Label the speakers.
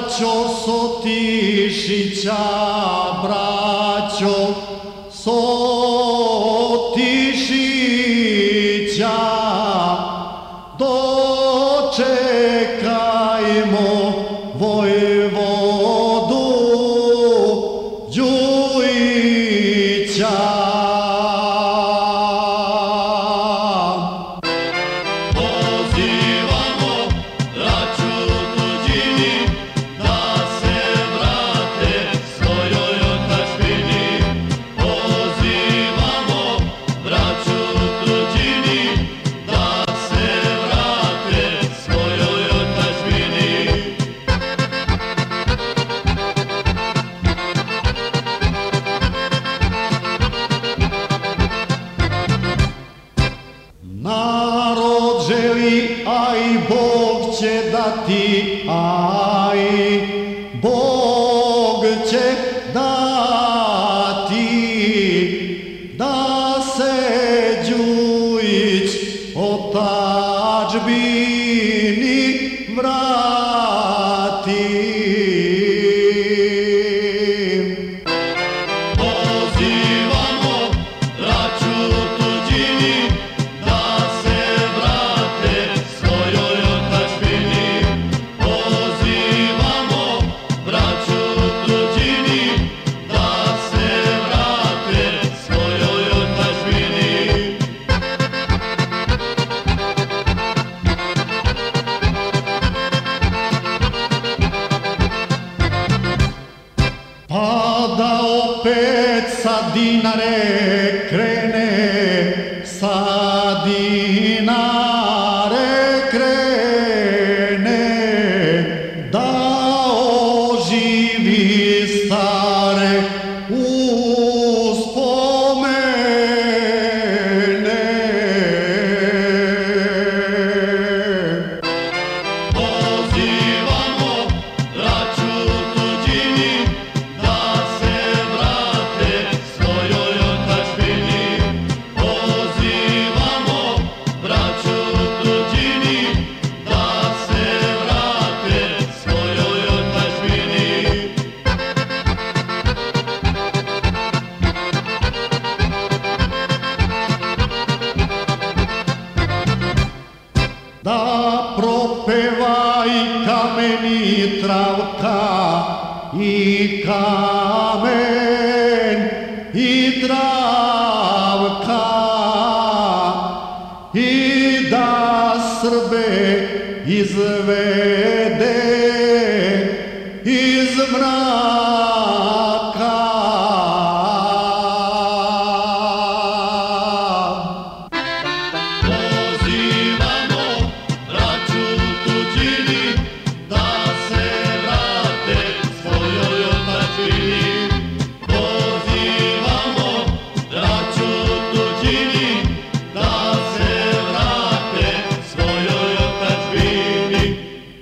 Speaker 1: braćo Sotišića,
Speaker 2: braćo
Speaker 1: Sotišića. Želi, aj Bog će dati, aj Bog će dati da se Đujić otačbini vrati. Dinare cre. Da propeva i kameni travka i kamen i travka i da Srbe izvede iz mraka.